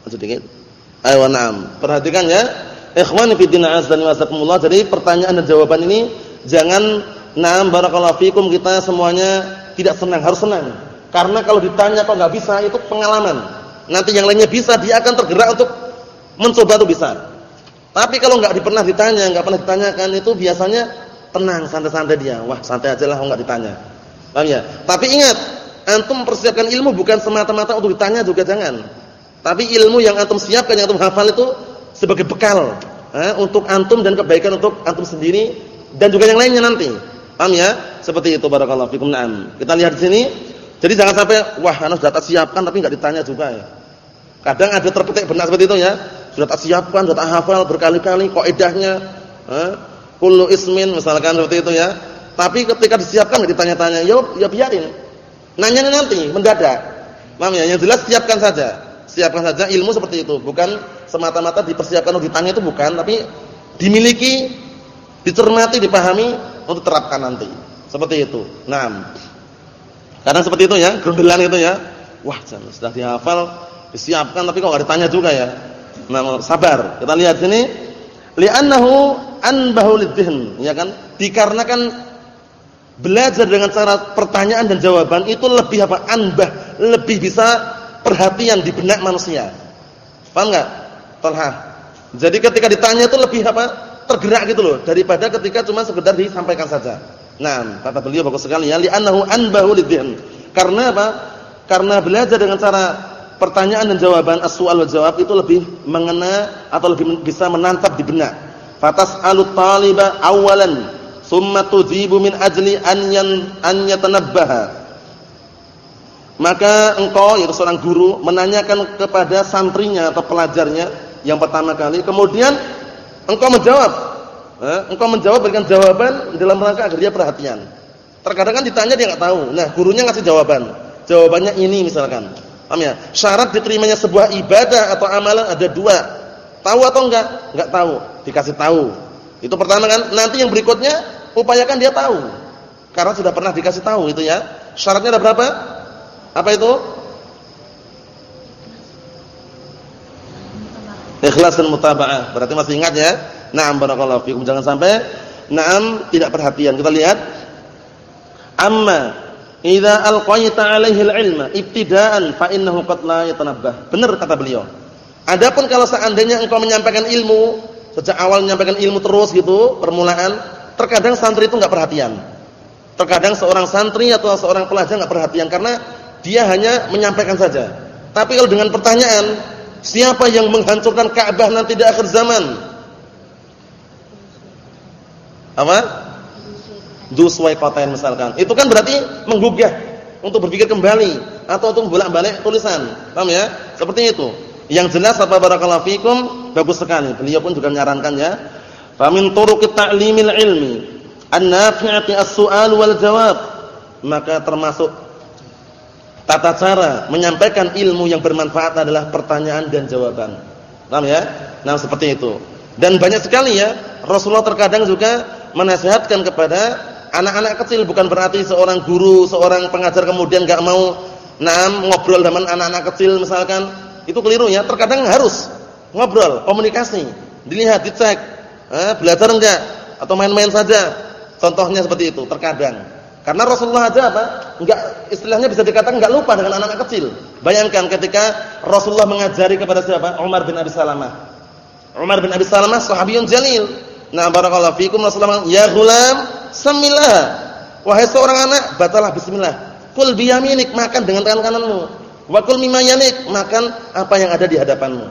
Sedikit. Ayo na'am. Perhatikan ya. Ikhwani fi din azza wa jazakumullah. Jadi pertanyaan dan jawaban ini jangan na'am barakallahu fikum kita semuanya tidak senang, harus senang. Karena kalau ditanya kok enggak bisa itu pengalaman. Nanti yang lainnya bisa, dia akan tergerak untuk mencoba itu bisa. Tapi kalau enggak pernah ditanya, enggak pernah ditanyakan itu biasanya tenang, santai-santai dia. Wah, santai aja lah enggak ditanya. Paham ya? Tapi ingat, antum persiapkan ilmu bukan semata-mata untuk ditanya juga jangan. Tapi ilmu yang antum siapkan, yang antum hafal itu sebagai bekal eh, untuk antum dan kebaikan untuk antum sendiri dan juga yang lainnya nanti. Paham ya? Seperti itu barakallahu fikum. Naam. Kita lihat di sini. Jadi jangan sampai wah sudah tak siapkan tapi enggak ditanya juga ya. Kadang ada terpetik benar seperti itu ya. Sudah tak siapkan, sudah tak hafal berkali-kali kaidahnya. Eh? Kullu ismin misalkan seperti itu ya. Tapi ketika disiapkan ditanya-tanya, ya ya biarin. Nanya nanti mendadak. Paham ya? Yang jelas siapkan saja. Siapkan saja ilmu seperti itu, bukan semata-mata dipersiapkan untuk ditanya itu bukan, tapi dimiliki, dicermati, dipahami untuk terapkan nanti. Seperti itu. Nah, karena seperti itu ya, grundelan itu ya. Wah, sudah dihafal, disiapkan tapi kok enggak ditanya juga ya. Nah, sabar. Kita lihat sini. Li'annahu anbahu lidhn, ya kan? Dikarenakan belajar dengan cara pertanyaan dan jawaban itu lebih apa? Anbah, lebih bisa perhatian di benak manusia. Paham enggak? Talha. Jadi ketika ditanya itu lebih apa? Tergerak gitu loh daripada ketika cuma sekedar disampaikan saja. Nah, kata beliau bagus sekali ya, li'annahu anbahu lidhn. Karena apa? Karena belajar dengan cara pertanyaan dan jawaban as-su'al wal jawab itu lebih mengena atau lebih bisa menantap di benak. Fatas'alu taliba awalan thumma tujibu min ajli an yan an yatanabbaha. Maka engkau yaitu seorang guru menanyakan kepada santrinya atau pelajarnya yang pertama kali, kemudian engkau menjawab. Eh, engkau menjawab berikan jawaban dalam rangka agar dia perhatian. Terkadang kan ditanya dia enggak tahu. Nah, gurunya ngasih jawaban. Jawabannya ini misalkan. Paham ya? Syarat diterimanya sebuah ibadah atau amalan ada dua. Tahu atau enggak? Enggak tahu. Dikasih tahu. Itu pertama kan. Nanti yang berikutnya upayakan dia tahu. Karena sudah pernah dikasih tahu itu ya. Syaratnya ada berapa? Apa itu? Ikhlas dan mutaba'ah. Berarti masih ingat ya? Naam barakallahu fikum. Jangan sampai naam tidak perhatian. Kita lihat. Amma Idza alqaita 'alaihi al-'ilma ibtida'an fa innahu qad la yatanabbah. Benar kata beliau. Adapun kalau seandainya engkau menyampaikan ilmu, sejak awal menyampaikan ilmu terus gitu, permulaan, terkadang santri itu enggak perhatian. Terkadang seorang santri atau seorang pelajar enggak perhatian karena dia hanya menyampaikan saja. Tapi kalau dengan pertanyaan, siapa yang menghancurkan Ka'bah nanti di akhir zaman? Apa? Duswaiqatain misalkan. Itu kan berarti menggugah untuk berpikir kembali atau untuk bolak-balik tulisan. Paham ya? Seperti itu. Yang jelas apa barakallahu fikum bagus sekali. Beliau pun juga menyarankan ya. Famin turuqit ta'limil ilmi an-nafi'ati as-su'al wal jawab. Maka termasuk tata cara menyampaikan ilmu yang bermanfaat adalah pertanyaan dan jawaban. Paham ya? Nah, seperti itu. Dan banyak sekali ya Rasulullah terkadang juga menasihatkan kepada Anak-anak kecil bukan berarti seorang guru, seorang pengajar kemudian enggak mau naam ngobrol dengan anak-anak kecil misalkan. Itu keliru ya. Terkadang harus ngobrol, komunikasi, dilihat, dicek. Eh, belajar enggak atau main-main saja. Contohnya seperti itu terkadang. Karena Rasulullah aja apa? Enggak istilahnya bisa dikatakan enggak lupa dengan anak-anak kecil. Bayangkan ketika Rasulullah mengajari kepada siapa? Umar bin Abi Salamah. Umar bin Abi Salamah sahabiyun jalil. Nah, barakallahu fikum Rasulullah, ya ghulam Semillah. Wahai seorang anak, batalah bismillah. Kul biyaminik, makan dengan tangan kananmu. Wa kul mimma makan apa yang ada di hadapanmu.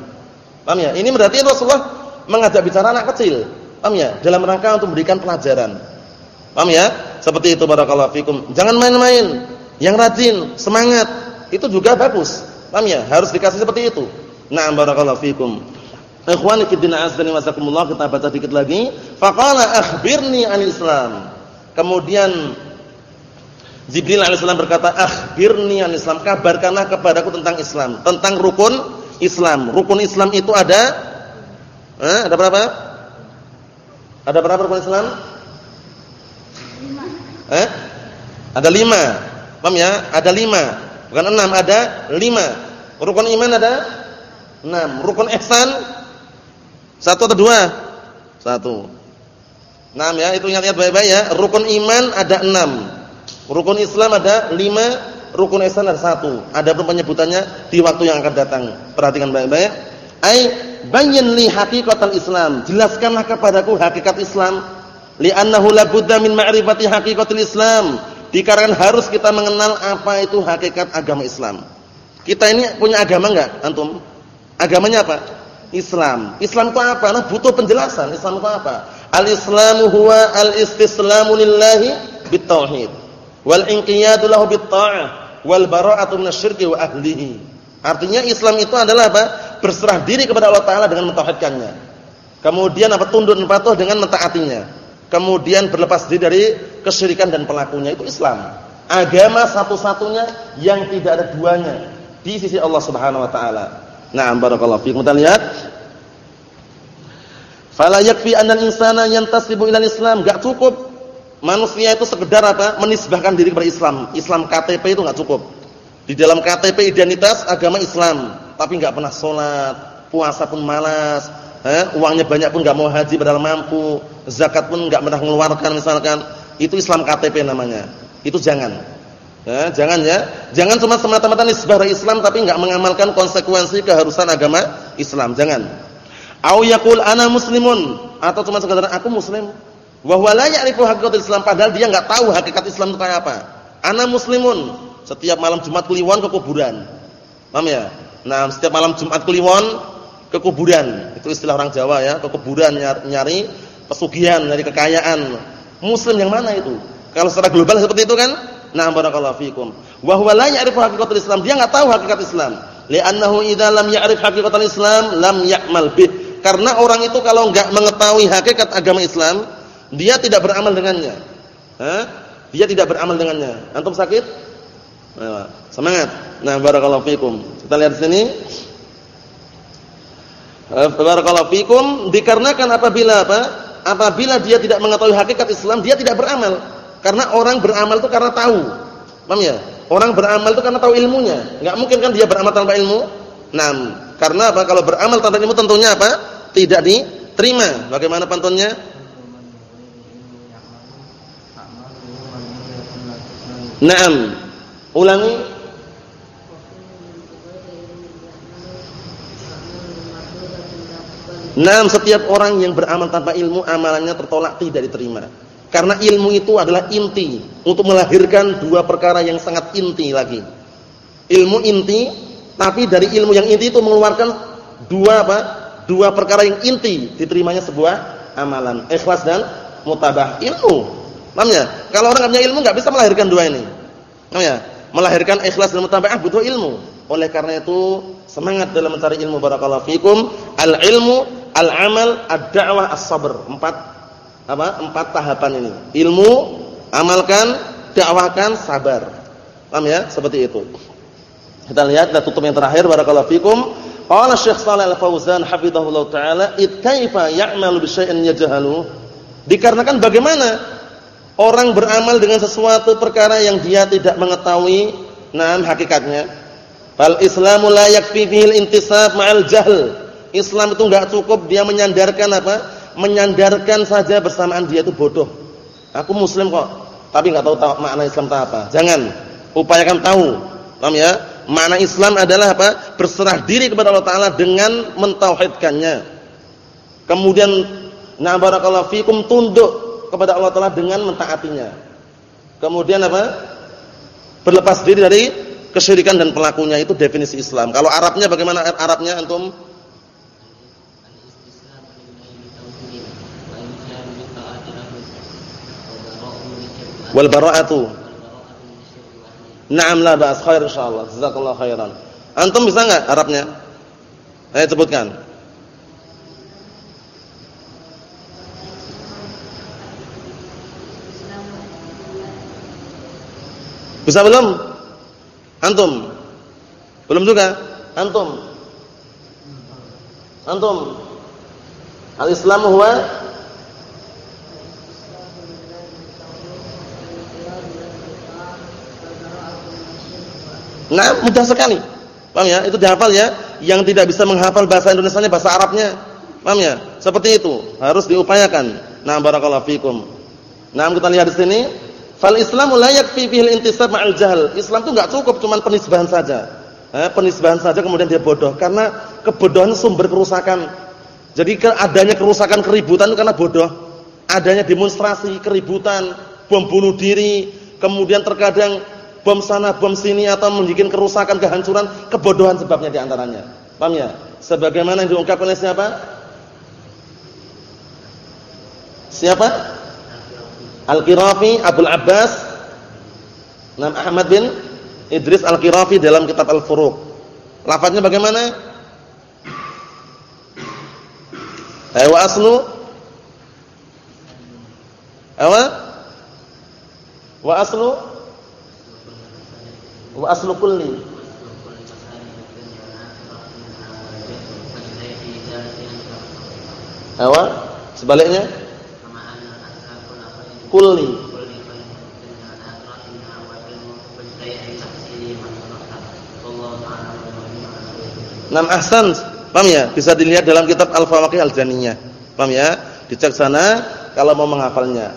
Paham ya? Ini berarti Rasulullah mengajak bicara anak kecil. Paham ya? Dalam rangka untuk memberikan pelajaran. Paham ya? Seperti itu barakallahu fikum. Jangan main-main. Yang rajin, semangat. Itu juga bagus. Paham? Harus dikasih seperti itu. Na'am barakallahu fikum. Ikhwani fi din azani wasakumullah kita baca dikit lagi. Faqala akhbirni anil Islam. Kemudian Jibril alaihissalam berkata, "Akhbirni anil Islam, kabarkanlah kepadaku tentang Islam, tentang rukun Islam. Rukun Islam itu ada eh, ada berapa? Ada berapa rukun Islam? Eh? Ada lima. Paham ya? Ada lima. Bukan enam, ada lima. Rukun iman ada enam. Rukun ihsan satu atau dua? Satu. Enam ya, itu ingat-ingat baik-baik ya. Rukun iman ada enam. Rukun Islam ada lima. Rukun ihsan ada satu. Ada pun penyebutannya di waktu yang akan datang. Perhatikan baik-baik. Ai bayyin li haqiqatal Islam. Jelaskanlah kepadaku hakikat Islam. Li'annahu la budda min ma'rifati haqiqatil Islam. Dikarenakan harus kita mengenal apa itu hakikat agama Islam. Kita ini punya agama enggak antum? Agamanya apa? Islam. Islam itu apa? Nah, butuh penjelasan. Islam itu apa? Al-Islamu huwa al-istislamu lillahi bitauhid wal inqiyadu lahu bitta'ah wal bara'atu minasyirki wa ahlihi. Artinya Islam itu adalah apa? berserah diri kepada Allah taala dengan mentauhidkannya. Kemudian apa tunduk dan patuh dengan mentaatinya. Kemudian berlepas diri dari kesyirikan dan pelakunya itu Islam. Agama satu-satunya yang tidak ada duanya di sisi Allah Subhanahu wa taala. Nah, barakallahu fiikum. Kita lihat Fala yakfi anna insana yantasibu ilal Islam, enggak cukup manusia itu sekedar apa? menisbahkan diri kepada Islam. Islam KTP itu enggak cukup. Di dalam KTP identitas agama Islam, tapi enggak pernah sholat, puasa pun malas, eh, uangnya banyak pun enggak mau haji padahal mampu, zakat pun enggak pernah mengeluarkan misalkan. Itu Islam KTP namanya. Itu jangan. Ya, jangan ya. Jangan cuma semata-mata nisbah Islam tapi enggak mengamalkan konsekuensi keharusan agama Islam. Jangan. Au yaqul ana muslimun atau cuma sekadar aku muslim. Wa huwa la ya'rifu Islam padahal dia enggak tahu hakikat Islam itu kayak apa. Ana muslimun. Setiap malam Jumat Kliwon ke kuburan. Paham ya? Nah, setiap malam Jumat Kliwon ke kuburan. Itu istilah orang Jawa ya, ke kuburan nyari pesugihan, nyari kekayaan. Muslim yang mana itu? Kalau secara global seperti itu kan? Nah, barakallahu fikum. Wa huwa la ya'rifu haqiqatul Islam. Dia enggak tahu hakikat Islam. Li'annahu idza lam ya'rif haqiqatul Islam lam ya'mal bih karena orang itu kalau enggak mengetahui hakikat agama Islam, dia tidak beramal dengannya. Hah? Dia tidak beramal dengannya. Antum sakit? Semangat. Nah, barakallahu fikum. Kita lihat sini. Eh, barakallahu fikum dikarenakan apabila apa? Apabila dia tidak mengetahui hakikat Islam, dia tidak beramal. Karena orang beramal itu karena tahu. Paham ya? Orang beramal itu karena tahu ilmunya. Enggak mungkin kan dia beramal tanpa ilmu. Nah, karena apa? Kalau beramal tanpa ilmu tentunya apa? tidak diterima. Bagaimana pantunnya? Naam. Ulangi. Naam, setiap orang yang beramal tanpa ilmu amalannya tertolak tidak diterima. Karena ilmu itu adalah inti untuk melahirkan dua perkara yang sangat inti lagi. Ilmu inti, tapi dari ilmu yang inti itu mengeluarkan dua apa? dua perkara yang inti diterimanya sebuah amalan, ikhlas dan mutabah. Ilmu. Paham ya? Kalau orang punya ilmu enggak bisa melahirkan dua ini. Paham ya? Melahirkan ikhlas dan mutabah butuh ilmu. Oleh karena itu, semangat dalam mencari ilmu barakallahu fikum. Al-ilmu, al-amal, ad-da'wah, as-sabr. Empat apa? Empat tahapan ini. Ilmu, amalkan, dakwahkan, sabar. Paham ya? Seperti itu. Kita lihat dan tutup yang terakhir barakallahu fikum. Qala Syekh Shalal Al-Fauzan hafizahullah taala, "It kaifa ya'malu bi syai'in yajhalu?" Dikarenakan bagaimana orang beramal dengan sesuatu perkara yang dia tidak mengetahui nam hakikatnya. Fal Islamu la yakfi fihi intisab ma'al jahl. Islam itu enggak cukup dia menyandarkan apa? Menyandarkan saja bersamaan dia itu bodoh. Aku muslim kok, tapi enggak tahu, tahu makna Islam itu apa. Jangan. Upayakan tahu. Paham ya? Makna Islam adalah apa? Berserah diri kepada Allah Taala dengan mentauhidkannya. Kemudian na barakallahu fikum tunduk kepada Allah Taala dengan mentaatinya. Kemudian apa? Berlepas diri dari kesyirikan dan pelakunya itu definisi Islam. Kalau Arabnya bagaimana Arabnya antum? Wal bara'atu Naam la ba'as khair insyaallah. Jazakallahu khairan. Antum bisa enggak Arabnya? Ayo sebutkan. Bisa belum? Antum? Belum juga? Antum? Antum? Al-Islam huwa Nah, mudah sekali. Paham ya? Itu dihafal ya. Yang tidak bisa menghafal bahasa Indonesianya, bahasa Arabnya. Paham ya? Seperti itu. Harus diupayakan. Nah, barakallahu fikum. Nah, kita lihat di sini. Fal Islamu la yakfi fihi al-intisab ma'al jahl. Islam itu enggak cukup cuma penisbahan saja. Eh, penisbahan saja kemudian dia bodoh karena kebodohan sumber kerusakan. Jadi adanya kerusakan keributan itu karena bodoh. Adanya demonstrasi, keributan, bom bunuh diri, kemudian terkadang bom sana, bom sini atau membuat kerusakan, kehancuran, kebodohan sebabnya di antaranya. Paham ya? Sebagaimana yang diungkapkan oleh siapa? Siapa? Al-Qirafi Abdul Abbas Nam Ahmad bin Idris Al-Qirafi dalam kitab Al-Furuq. Lafadznya bagaimana? Wa aslu Apa? Wa aslu Wa aslu kulli Apa? Sebaliknya? Kulli Nam ahsan. Paham ya? Bisa dilihat dalam kitab Al-Fawaqih Al-Janiyah. Paham ya? Dicek sana kalau mau menghafalnya.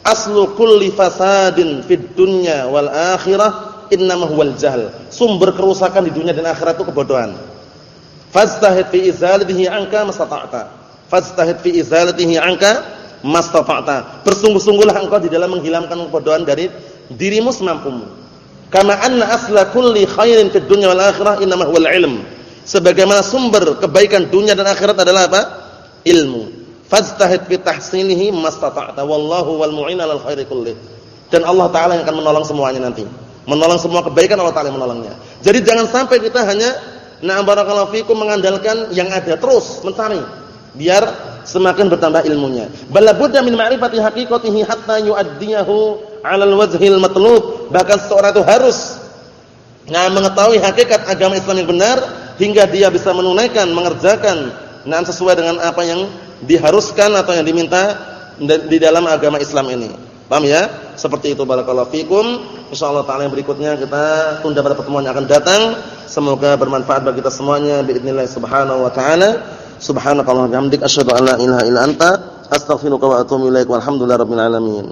Aslu kulli fasadin fid dunya wal akhirah innama huwal jahl. Sumber kerusakan di dunia dan akhirat itu kebodohan. Fastahid fi izalatihi anka mastata'ta. Fastahid fi izalatihi anka mastata'ta. Bersungguh-sungguhlah engkau di dalam menghilangkan kebodohan dari dirimu semampumu. Kama anna asla kulli khairin fid dunya wal akhirah innama huwal ilm sebagaimana sumber kebaikan dunia dan akhirat adalah apa? Ilmu. Fajtahid fi tahsinihi mastata'ta wallahu wal mu'in 'alal khairi kullih. Dan Allah taala yang akan menolong semuanya nanti. Menolong semua kebaikan Allah taala menolongnya. Jadi jangan sampai kita hanya na'am barakallahu fikum mengandalkan yang ada terus mencari biar semakin bertambah ilmunya. Bala budda min ma'rifati haqiqatihi hatta yu'addiyahu 'alal wajhil matlub. Bahkan seorang itu harus nah mengetahui hakikat agama Islam yang benar hingga dia bisa menunaikan, mengerjakan nah sesuai dengan apa yang diharuskan atau yang diminta di dalam agama Islam ini. Paham ya? Seperti itu barakallahu fikum. Insyaallah taala yang berikutnya kita tunda pada pertemuan yang akan datang. Semoga bermanfaat bagi kita semuanya باذنillah subhanahu wa taala. Subhanakallahumma wa bihamdika asyhadu an la ilaha illa anta astaghfiruka wa atubu ilaik. Walhamdulillahirabbil alamin.